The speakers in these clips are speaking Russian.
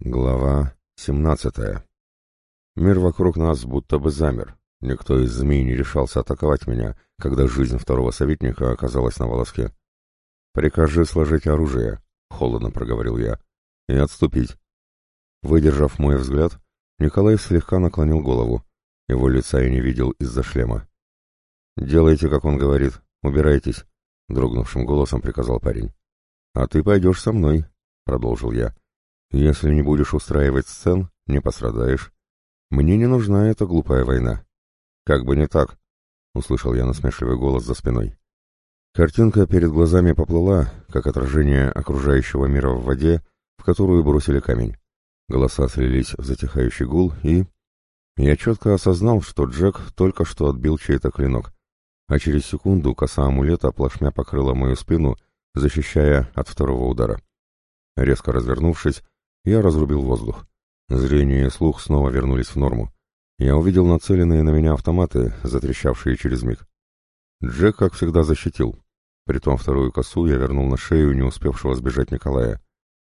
Глава 17. Мир вокруг нас будто бы замер. Никто из змей не решался атаковать меня, когда жизнь второго советника оказалась на волоске. «Прикажи сложить оружие», — холодно проговорил я, — «и отступить». Выдержав мой взгляд, Николай слегка наклонил голову. Его лица я не видел из-за шлема. «Делайте, как он говорит. Убирайтесь», — дрогнувшим голосом приказал парень. «А ты пойдешь со мной», — продолжил я. Если не будешь устраивать сцен, не пострадаешь. Мне не нужна эта глупая война. Как бы не так, — услышал я насмешливый голос за спиной. Картинка перед глазами поплыла, как отражение окружающего мира в воде, в которую бросили камень. Голоса слились в затихающий гул, и... Я четко осознал, что Джек только что отбил чей-то клинок, а через секунду коса амулета плашмя покрыла мою спину, защищая от второго удара. Резко развернувшись, я разрубил воздух. Зрение и слух снова вернулись в норму. Я увидел нацеленные на меня автоматы, затрещавшие через миг. Джек, как всегда, защитил. Притом вторую косу я вернул на шею не успевшего сбежать Николая.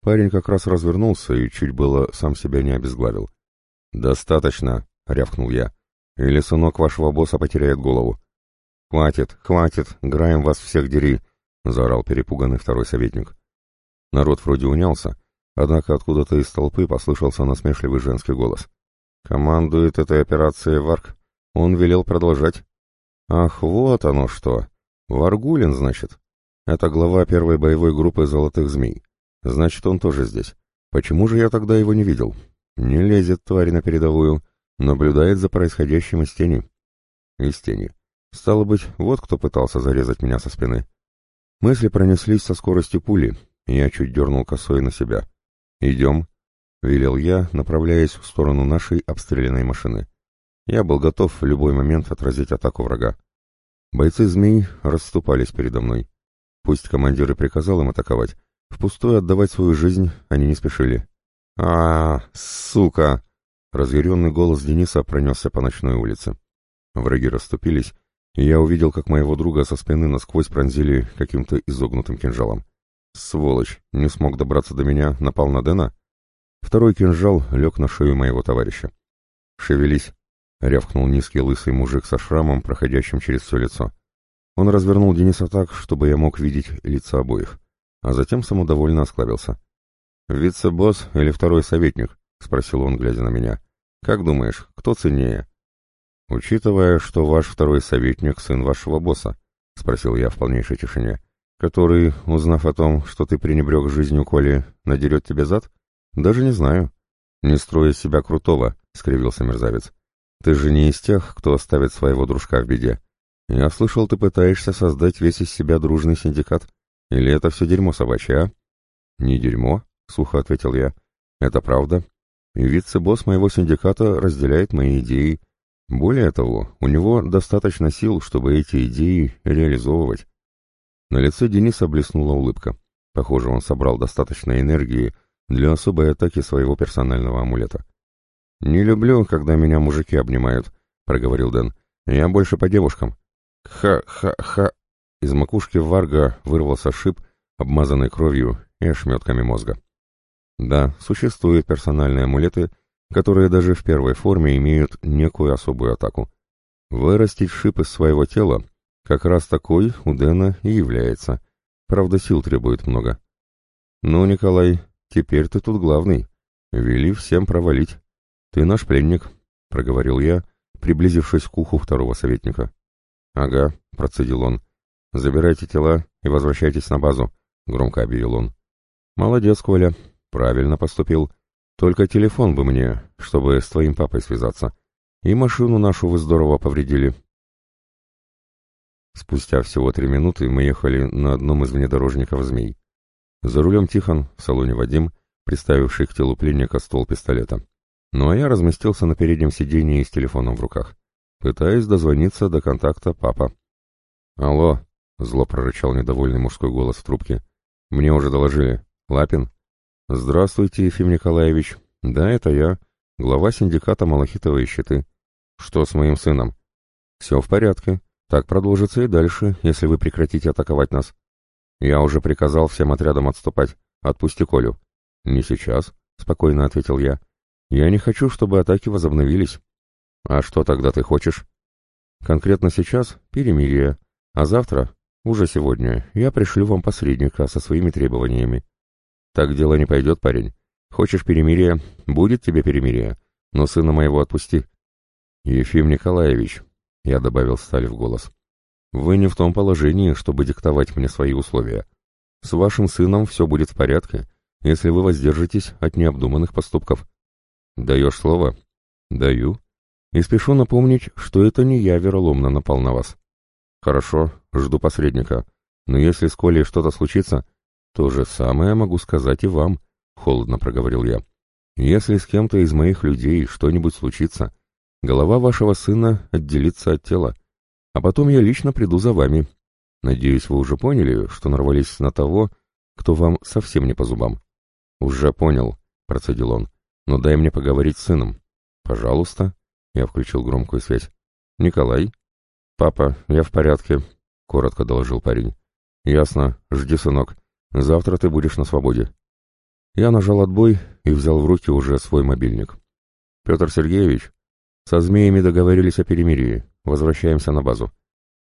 Парень как раз развернулся и чуть было сам себя не обезглавил. «Достаточно!» — рявкнул я. «Или сынок вашего босса потеряет голову». «Хватит, хватит, граем вас всех дери!» — заорал перепуганный второй советник. Народ вроде унялся, Однако откуда-то из толпы послышался насмешливый женский голос. «Командует этой операцией Варк. Он велел продолжать». «Ах, вот оно что! Варгулин, значит. Это глава первой боевой группы «Золотых змей». Значит, он тоже здесь. Почему же я тогда его не видел? Не лезет тварь на передовую, наблюдает за происходящим из тени». «Из тени. Стало быть, вот кто пытался зарезать меня со спины». Мысли пронеслись со скоростью пули, и я чуть дернул косой на себя. «Идем», — велел я, направляясь в сторону нашей обстрелянной машины. Я был готов в любой момент отразить атаку врага. Бойцы змей расступались передо мной. Пусть командир и приказал им атаковать, впустую отдавать свою жизнь они не спешили. а, -а, -а сука!» Разъяренный голос Дениса пронесся по ночной улице. Враги расступились, и я увидел, как моего друга со спины насквозь пронзили каким-то изогнутым кинжалом. Сволочь, не смог добраться до меня, напал на Дэна? Второй кинжал лег на шею моего товарища. «Шевелись!» — рявкнул низкий лысый мужик со шрамом, проходящим через все лицо. Он развернул Дениса так, чтобы я мог видеть лица обоих, а затем самодовольно осклабился. «Вице-босс или второй советник?» — спросил он, глядя на меня. «Как думаешь, кто ценнее?» «Учитывая, что ваш второй советник — сын вашего босса», — спросил я в полнейшей тишине который, узнав о том, что ты пренебрег жизнью Коли, надерет тебе зад? Даже не знаю. Не строя себя крутого, — скривился мерзавец. Ты же не из тех, кто оставит своего дружка в беде. Я слышал, ты пытаешься создать весь из себя дружный синдикат. Или это все дерьмо собачье, а? Не дерьмо, — сухо ответил я. Это правда. И вице-босс моего синдиката разделяет мои идеи. Более того, у него достаточно сил, чтобы эти идеи реализовывать. На лице Дениса блеснула улыбка. Похоже, он собрал достаточно энергии для особой атаки своего персонального амулета. «Не люблю, когда меня мужики обнимают», — проговорил Дэн. «Я больше по девушкам». «Ха-ха-ха!» Из макушки Варга вырвался шип, обмазанный кровью и ошметками мозга. Да, существуют персональные амулеты, которые даже в первой форме имеют некую особую атаку. Вырастить шип из своего тела как раз такой у Дэна и является. Правда, сил требует много. Ну, Николай, теперь ты тут главный. Вели всем провалить. Ты наш пленник, — проговорил я, приблизившись к уху второго советника. Ага, — процедил он. Забирайте тела и возвращайтесь на базу, — громко объявил он. Молодец, Коля, правильно поступил. Только телефон бы мне, чтобы с твоим папой связаться. И машину нашу вы здорово повредили. Спустя всего три минуты мы ехали на одном из внедорожников «Змей». За рулем Тихон, в салоне Вадим, приставивший к телу пленника ствол пистолета. Ну а я разместился на переднем сиденье с телефоном в руках, пытаясь дозвониться до контакта папа. «Алло», — зло прорычал недовольный мужской голос в трубке. «Мне уже доложили. Лапин?» «Здравствуйте, Ефим Николаевич. Да, это я, глава синдиката «Малахитовые щиты». Что с моим сыном?» «Все в порядке. Так продолжится и дальше, если вы прекратите атаковать нас. Я уже приказал всем отрядам отступать. Отпусти Колю. Не сейчас, спокойно ответил я. Я не хочу, чтобы атаки возобновились. А что тогда ты хочешь? Конкретно сейчас перемирие, а завтра, уже сегодня, я пришлю вам посредника со своими требованиями. Так дело не пойдет, парень. Хочешь перемирие, будет тебе перемирие, но сына моего отпусти. Ефим Николаевич, я добавил стали в голос, вы не в том положении, чтобы диктовать мне свои условия. С вашим сыном все будет в порядке, если вы воздержитесь от необдуманных поступков. Даешь слово? Даю. И спешу напомнить, что это не я вероломно напал на вас. Хорошо, жду посредника. Но если с Колей что-то случится, то же самое могу сказать и вам, холодно проговорил я. Если с кем-то из моих людей что-нибудь случится, голова вашего сына отделится от тела, а потом я лично приду за вами. Надеюсь, вы уже поняли, что нарвались на того, кто вам совсем не по зубам. Уже понял, процедил он. Но дай мне поговорить с сыном. Пожалуйста. Я включил громкую связь. Николай? Папа, я в порядке, коротко доложил парень. Ясно. Жди, сынок. Завтра ты будешь на свободе. Я нажал отбой и взял в руки уже свой мобильник. Петр Сергеевич, со змеями договорились о перемирии. Возвращаемся на базу.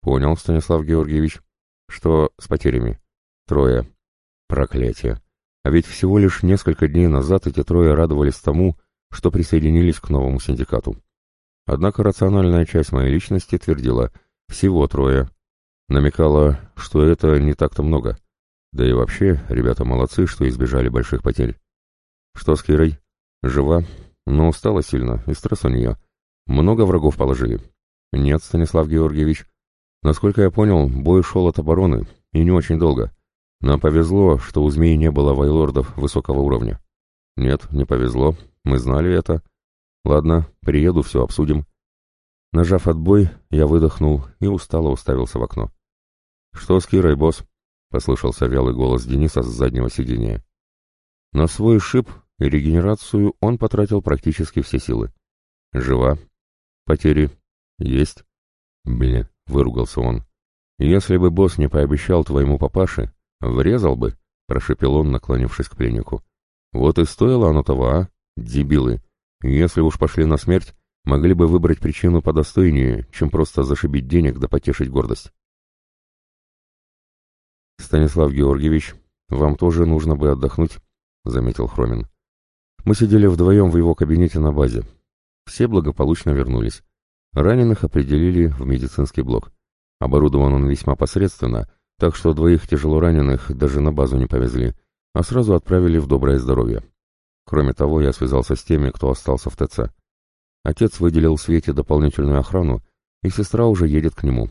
Понял, Станислав Георгиевич. Что с потерями? Трое. Проклятие. А ведь всего лишь несколько дней назад эти трое радовались тому, что присоединились к новому синдикату. Однако рациональная часть моей личности твердила «всего трое». Намекала, что это не так-то много. Да и вообще, ребята молодцы, что избежали больших потерь. Что с Кирой? Жива, но устала сильно, и стресс у нее. Много врагов положили. Нет, Станислав Георгиевич. Насколько я понял, бой шел от обороны, и не очень долго. Нам повезло, что у змеи не было вайлордов высокого уровня. Нет, не повезло, мы знали это. Ладно, приеду, все обсудим. Нажав отбой, я выдохнул и устало уставился в окно. «Что с Кирой, босс?» — послышался вялый голос Дениса с заднего сиденья. На свой шип и регенерацию он потратил практически все силы. «Жива. Потери. Есть». «Блин», — выругался он. «Если бы босс не пообещал твоему папаше, «Врезал бы», — прошепел он, наклонившись к пленнику. «Вот и стоило оно того, а? Дебилы. Если уж пошли на смерть, могли бы выбрать причину подостойнее, чем просто зашибить денег да потешить гордость». «Станислав Георгиевич, вам тоже нужно бы отдохнуть», — заметил Хромин. «Мы сидели вдвоем в его кабинете на базе. Все благополучно вернулись. Раненых определили в медицинский блок. Оборудован он весьма посредственно — так что двоих тяжело раненых даже на базу не повезли, а сразу отправили в доброе здоровье. Кроме того, я связался с теми, кто остался в ТЦ. Отец выделил Свете дополнительную охрану, и сестра уже едет к нему.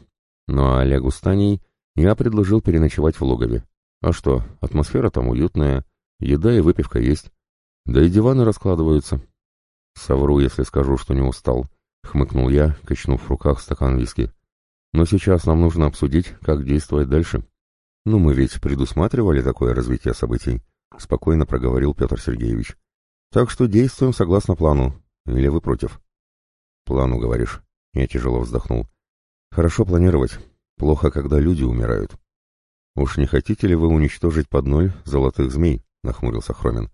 Ну а Олегу с Таней я предложил переночевать в логове. А что, атмосфера там уютная, еда и выпивка есть. Да и диваны раскладываются. Совру, если скажу, что не устал, — хмыкнул я, качнув в руках стакан виски. Но сейчас нам нужно обсудить, как действовать дальше. Ну, мы ведь предусматривали такое развитие событий, спокойно проговорил Петр Сергеевич. Так что действуем согласно плану. Или вы против? Плану, говоришь. Я тяжело вздохнул. Хорошо планировать. Плохо, когда люди умирают. Уж не хотите ли вы уничтожить под ноль золотых змей? Нахмурился Хромин.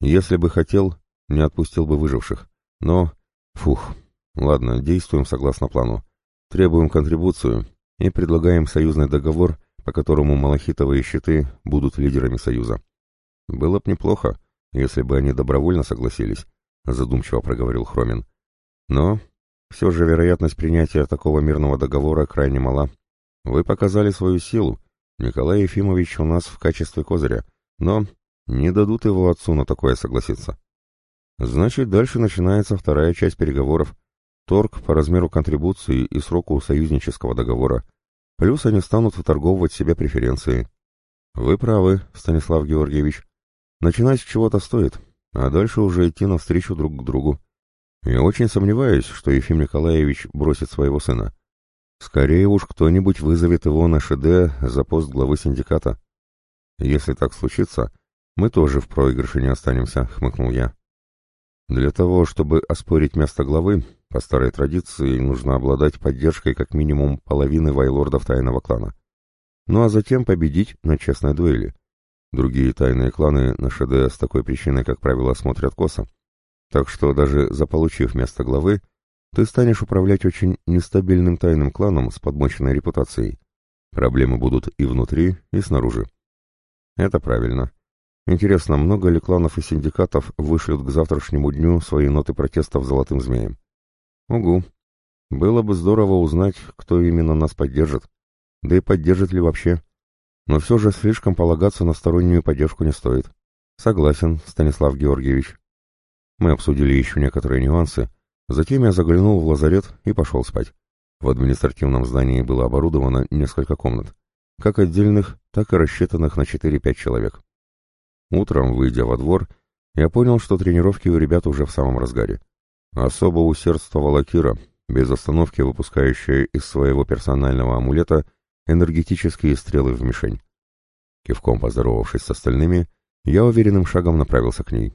Если бы хотел, не отпустил бы выживших. Но... Фух. Ладно, действуем согласно плану. Требуем контрибуцию и предлагаем союзный договор, по которому малахитовые щиты будут лидерами союза. Было б неплохо, если бы они добровольно согласились, задумчиво проговорил Хромин. Но все же вероятность принятия такого мирного договора крайне мала. Вы показали свою силу. Николай Ефимович у нас в качестве козыря, но не дадут его отцу на такое согласиться. Значит, дальше начинается вторая часть переговоров, торг по размеру контрибуции и сроку союзнического договора. Плюс они станут выторговывать себе преференции. Вы правы, Станислав Георгиевич. Начинать с чего-то стоит, а дальше уже идти навстречу друг к другу. Я очень сомневаюсь, что Ефим Николаевич бросит своего сына. Скорее уж кто-нибудь вызовет его на ШД за пост главы синдиката. Если так случится, мы тоже в проигрыше не останемся, хмыкнул я. Для того, чтобы оспорить место главы, по старой традиции нужно обладать поддержкой как минимум половины вайлордов тайного клана. Ну а затем победить на честной дуэли. Другие тайные кланы на ШД с такой причиной, как правило, смотрят косо. Так что даже заполучив место главы, ты станешь управлять очень нестабильным тайным кланом с подмоченной репутацией. Проблемы будут и внутри, и снаружи. Это правильно. Интересно, много ли кланов и синдикатов вышлют к завтрашнему дню свои ноты протеста в «Золотым змеем»? Угу. Было бы здорово узнать, кто именно нас поддержит. Да и поддержит ли вообще. Но все же слишком полагаться на стороннюю поддержку не стоит. Согласен, Станислав Георгиевич. Мы обсудили еще некоторые нюансы, затем я заглянул в лазарет и пошел спать. В административном здании было оборудовано несколько комнат, как отдельных, так и рассчитанных на 4-5 человек. Утром, выйдя во двор, я понял, что тренировки у ребят уже в самом разгаре. Особо усердствовала Кира, без остановки выпускающая из своего персонального амулета энергетические стрелы в мишень. Кивком поздоровавшись с остальными, я уверенным шагом направился к ней.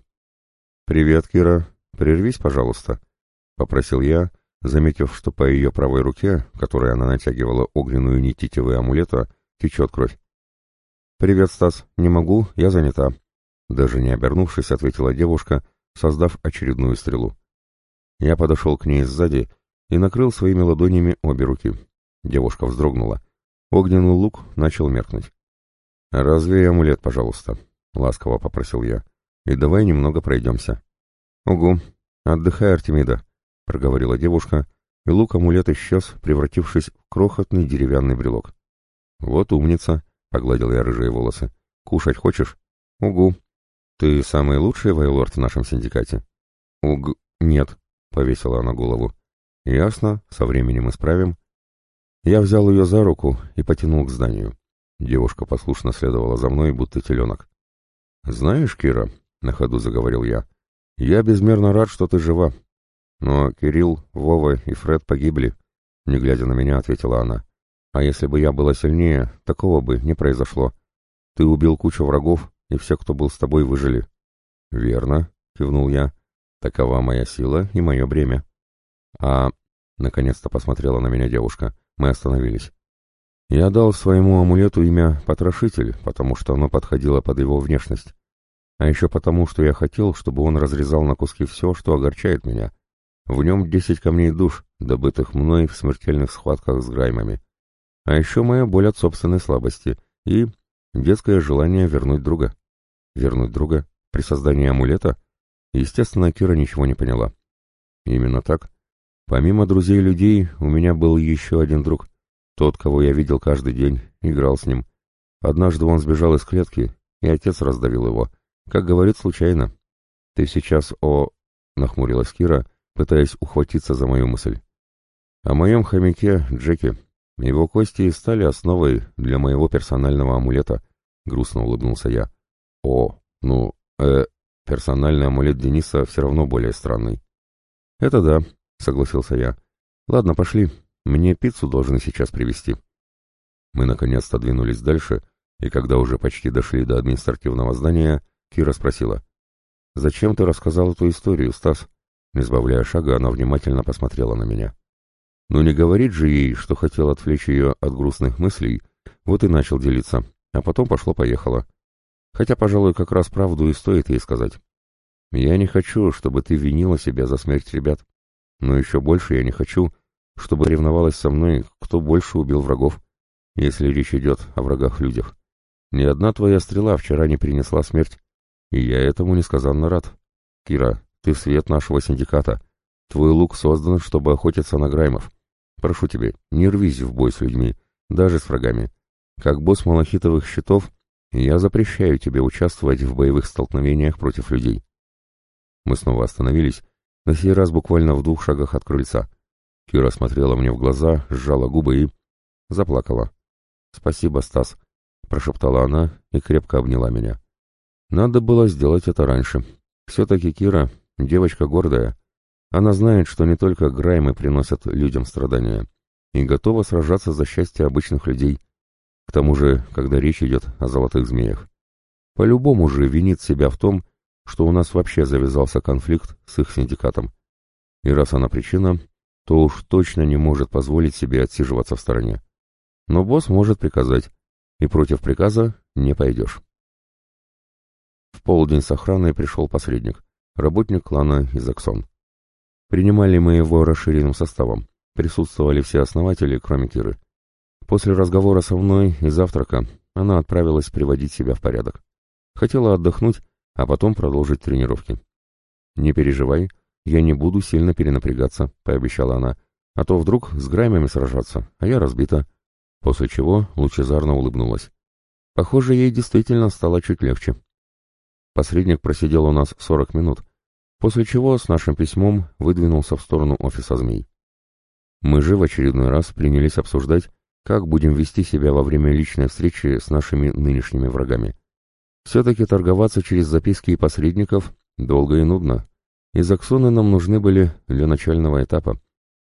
«Привет, Кира. Прервись, пожалуйста», — попросил я, заметив, что по ее правой руке, которой она натягивала огненную нить тетивы амулета, течет кровь. «Привет, Стас. Не могу, я занята», — даже не обернувшись, ответила девушка, создав очередную стрелу. Я подошел к ней сзади и накрыл своими ладонями обе руки. Девушка вздрогнула. Огненный лук начал меркнуть. «Развей амулет, пожалуйста», — ласково попросил я. «И давай немного пройдемся». «Угу. Отдыхай, Артемида», — проговорила девушка, и лук-амулет исчез, превратившись в крохотный деревянный брелок. «Вот умница», — погладил я рыжие волосы. «Кушать хочешь?» «Угу. Ты самый лучший вайлорд в нашем синдикате?» «Уг... Нет», — повесила она голову. «Ясно, со временем исправим». Я взял ее за руку и потянул к зданию. Девушка послушно следовала за мной, будто теленок. «Знаешь, Кира», — на ходу заговорил я, — «я безмерно рад, что ты жива. Но Кирилл, Вова и Фред погибли», — не глядя на меня, ответила она. «А если бы я была сильнее, такого бы не произошло. Ты убил кучу врагов, и все, кто был с тобой, выжили». «Верно», — кивнул я. «Такова моя сила и мое бремя». «А...» — наконец-то посмотрела на меня девушка. Мы остановились. Я дал своему амулету имя «Потрошитель», потому что оно подходило под его внешность. А еще потому, что я хотел, чтобы он разрезал на куски все, что огорчает меня. В нем десять камней душ, добытых мной в смертельных схватках с граймами. А еще моя боль от собственной слабости и детское желание вернуть друга. Вернуть друга при создании амулета? Естественно, Кира ничего не поняла. Именно так. Помимо друзей-людей, у меня был еще один друг. Тот, кого я видел каждый день, играл с ним. Однажды он сбежал из клетки, и отец раздавил его. Как говорит, случайно. «Ты сейчас о...» — нахмурилась Кира, пытаясь ухватиться за мою мысль. «О моем хомяке Джеки. Его кости и стали основой для моего персонального амулета», — грустно улыбнулся я. «О, ну, э, персональный амулет Дениса все равно более странный». «Это да», — согласился я. «Ладно, пошли. Мне пиццу должны сейчас привезти». Мы наконец-то двинулись дальше, и когда уже почти дошли до административного здания, Кира спросила. «Зачем ты рассказал эту историю, Стас?» Не сбавляя шага, она внимательно посмотрела на меня. Ну не говорит же ей, что хотел отвлечь ее от грустных мыслей, вот и начал делиться, а потом пошло-поехало. Хотя, пожалуй, как раз правду и стоит ей сказать. Я не хочу, чтобы ты винила себя за смерть ребят. Но еще больше я не хочу, чтобы ревновалась со мной, кто больше убил врагов, если речь идет о врагах-людях. Ни одна твоя стрела вчера не принесла смерть, и я этому несказанно рад. Кира, ты свет нашего синдиката. Твой лук создан, чтобы охотиться на граймов. Прошу тебя, не рвись в бой с людьми, даже с врагами. Как босс малахитовых щитов, я запрещаю тебе участвовать в боевых столкновениях против людей. Мы снова остановились, на сей раз буквально в двух шагах от крыльца. Кира смотрела мне в глаза, сжала губы и... заплакала. «Спасибо, Стас», — прошептала она и крепко обняла меня. «Надо было сделать это раньше. Все-таки Кира — девочка гордая. Она знает, что не только граймы приносят людям страдания, и готова сражаться за счастье обычных людей. К тому же, когда речь идет о золотых змеях. По-любому же винит себя в том, что у нас вообще завязался конфликт с их синдикатом. И раз она причина, то уж точно не может позволить себе отсиживаться в стороне. Но босс может приказать, и против приказа не пойдешь. В полдень с охраной пришел посредник, работник клана Изаксон. Принимали мы его расширенным составом. Присутствовали все основатели, кроме Киры. После разговора со мной и завтрака она отправилась приводить себя в порядок. Хотела отдохнуть, а потом продолжить тренировки. «Не переживай, я не буду сильно перенапрягаться», — пообещала она, «а то вдруг с граймами сражаться, а я разбита». После чего лучезарно улыбнулась. Похоже, ей действительно стало чуть легче. Посредник просидел у нас 40 минут, после чего с нашим письмом выдвинулся в сторону офиса змей. Мы же в очередной раз принялись обсуждать, как будем вести себя во время личной встречи с нашими нынешними врагами. Все-таки торговаться через записки и посредников долго и нудно, и заксоны нам нужны были для начального этапа.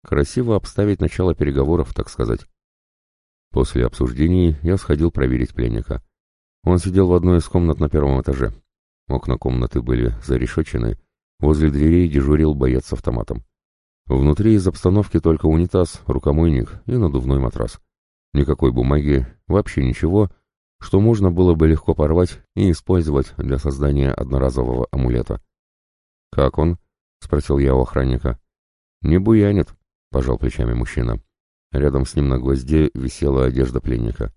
Красиво обставить начало переговоров, так сказать. После обсуждений я сходил проверить пленника. Он сидел в одной из комнат на первом этаже. Окна комнаты были зарешечены, возле дверей дежурил боец с автоматом. Внутри из обстановки только унитаз, рукомойник и надувной матрас. Никакой бумаги, вообще ничего, что можно было бы легко порвать и использовать для создания одноразового амулета. «Как он?» — спросил я у охранника. «Не буянит», — пожал плечами мужчина. Рядом с ним на гвозде висела одежда пленника.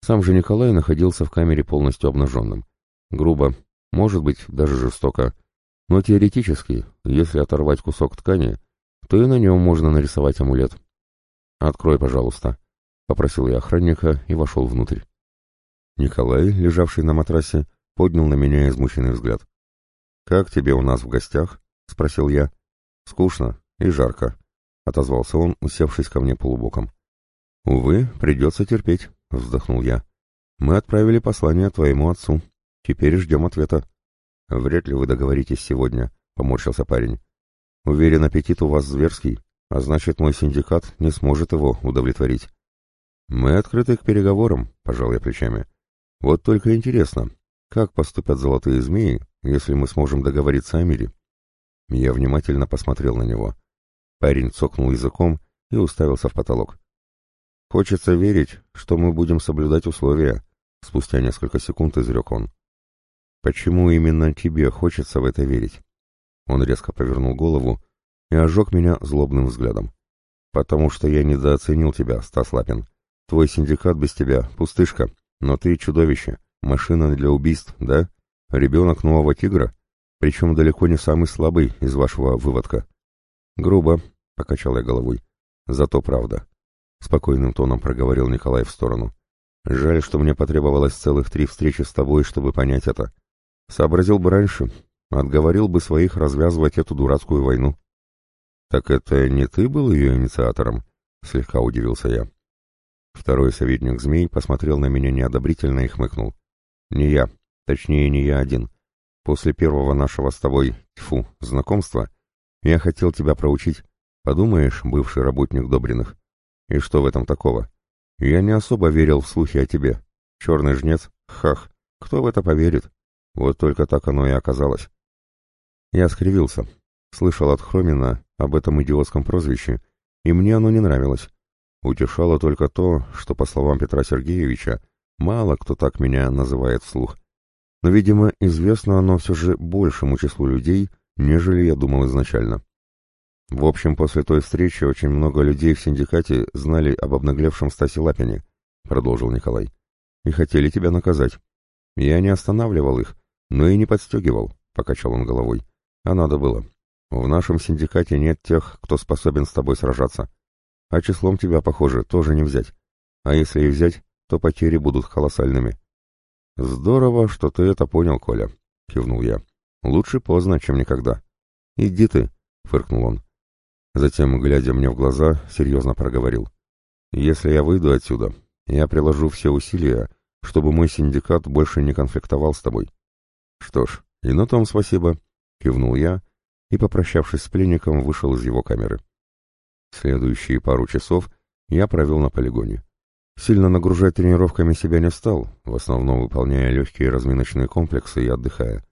Сам же Николай находился в камере полностью обнаженным. Грубо, может быть, даже жестоко. Но теоретически, если оторвать кусок ткани, то и на нем можно нарисовать амулет. «Открой, пожалуйста», — попросил я охранника и вошел внутрь. Николай, лежавший на матрасе, поднял на меня измученный взгляд. «Как тебе у нас в гостях?» — спросил я. «Скучно и жарко», — отозвался он, усевшись ко мне полубоком. «Увы, придется терпеть», — вздохнул я. «Мы отправили послание твоему отцу. Теперь ждем ответа». «Вряд ли вы договоритесь сегодня», — поморщился парень. «Уверен, аппетит у вас зверский, а значит, мой синдикат не сможет его удовлетворить». «Мы открыты к переговорам», — пожал я плечами. «Вот только интересно, как поступят золотые змеи, если мы сможем договориться о мире?» Я внимательно посмотрел на него. Парень цокнул языком и уставился в потолок. «Хочется верить, что мы будем соблюдать условия», — спустя несколько секунд изрек он. «Почему именно тебе хочется в это верить?» Он резко повернул голову и ожег меня злобным взглядом. «Потому что я недооценил тебя, Стас Лапин. Твой синдикат без тебя — пустышка, но ты чудовище, машина для убийств, да? Ребенок нового тигра, причем далеко не самый слабый из вашего выводка». «Грубо», — покачал я головой. «Зато правда», — спокойным тоном проговорил Николай в сторону. «Жаль, что мне потребовалось целых три встречи с тобой, чтобы понять это. Сообразил бы раньше, отговорил бы своих развязывать эту дурацкую войну». «Так это не ты был ее инициатором?» — слегка удивился я. Второй советник змей посмотрел на меня неодобрительно и хмыкнул. «Не я, точнее, не я один. После первого нашего с тобой, тьфу, знакомства, я хотел тебя проучить, Подумаешь, бывший работник Добриных. И что в этом такого? Я не особо верил в слухи о тебе. Черный жнец? Хах. Кто в это поверит? Вот только так оно и оказалось. Я скривился. Слышал от Хромина об этом идиотском прозвище, и мне оно не нравилось. Утешало только то, что, по словам Петра Сергеевича, мало кто так меня называет вслух. Но, видимо, известно оно все же большему числу людей, нежели я думал изначально. В общем, после той встречи очень много людей в синдикате знали об обнаглевшем Стасе Лапине, продолжил Николай, и хотели тебя наказать. Я не останавливал их, но и не подстегивал, покачал он головой. А надо было. В нашем синдикате нет тех, кто способен с тобой сражаться. А числом тебя, похоже, тоже не взять. А если и взять, то потери будут колоссальными. Здорово, что ты это понял, Коля, кивнул я. Лучше поздно, чем никогда. Иди ты, фыркнул он. Затем, глядя мне в глаза, серьезно проговорил. «Если я выйду отсюда, я приложу все усилия, чтобы мой синдикат больше не конфликтовал с тобой». «Что ж, и на том спасибо», — кивнул я и, попрощавшись с пленником, вышел из его камеры. Следующие пару часов я провел на полигоне. Сильно нагружать тренировками себя не стал, в основном выполняя легкие разминочные комплексы и отдыхая.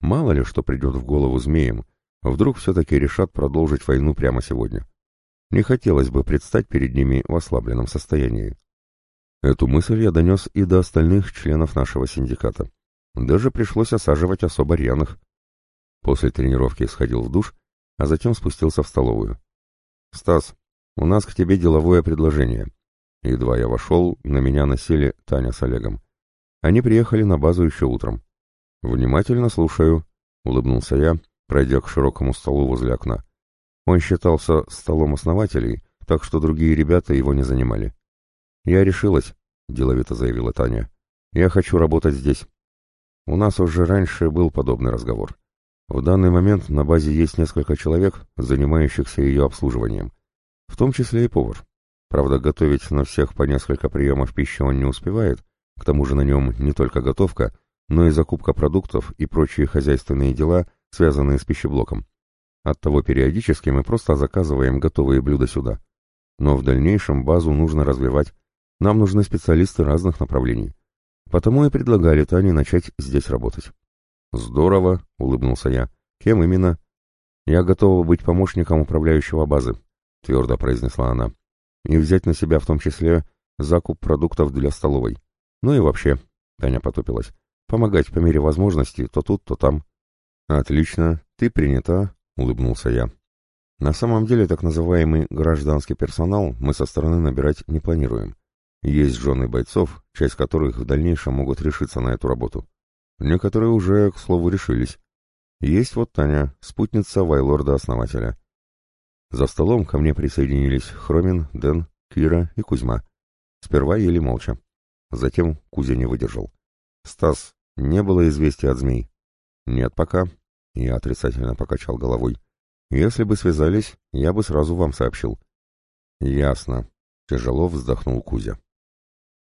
Мало ли что придет в голову змеям, Вдруг все-таки решат продолжить войну прямо сегодня. Не хотелось бы предстать перед ними в ослабленном состоянии. Эту мысль я донес и до остальных членов нашего синдиката. Даже пришлось осаживать особо рьяных. После тренировки сходил в душ, а затем спустился в столовую. «Стас, у нас к тебе деловое предложение». Едва я вошел, на меня насели Таня с Олегом. Они приехали на базу еще утром. «Внимательно слушаю», — улыбнулся я, пройдя к широкому столу возле окна. Он считался столом основателей, так что другие ребята его не занимали. «Я решилась», — деловито заявила Таня. «Я хочу работать здесь». У нас уже раньше был подобный разговор. В данный момент на базе есть несколько человек, занимающихся ее обслуживанием, в том числе и повар. Правда, готовить на всех по несколько приемов пищи он не успевает, к тому же на нем не только готовка, но и закупка продуктов и прочие хозяйственные дела, связанные с пищеблоком. Оттого периодически мы просто заказываем готовые блюда сюда. Но в дальнейшем базу нужно развивать. Нам нужны специалисты разных направлений. Потому и предлагали Тане начать здесь работать. «Здорово», — улыбнулся я. «Кем именно?» «Я готова быть помощником управляющего базы», — твердо произнесла она. «И взять на себя в том числе закуп продуктов для столовой. Ну и вообще», — Таня потупилась, — «помогать по мере возможности то тут, то там». «Отлично, ты принята», — улыбнулся я. «На самом деле так называемый гражданский персонал мы со стороны набирать не планируем. Есть жены бойцов, часть которых в дальнейшем могут решиться на эту работу. Некоторые уже, к слову, решились. Есть вот Таня, спутница Вайлорда-основателя. За столом ко мне присоединились Хромин, Дэн, Кира и Кузьма. Сперва ели молча. Затем Кузя не выдержал. «Стас, не было известия от змей?» «Нет пока», — я отрицательно покачал головой. «Если бы связались, я бы сразу вам сообщил». «Ясно», — тяжело вздохнул Кузя.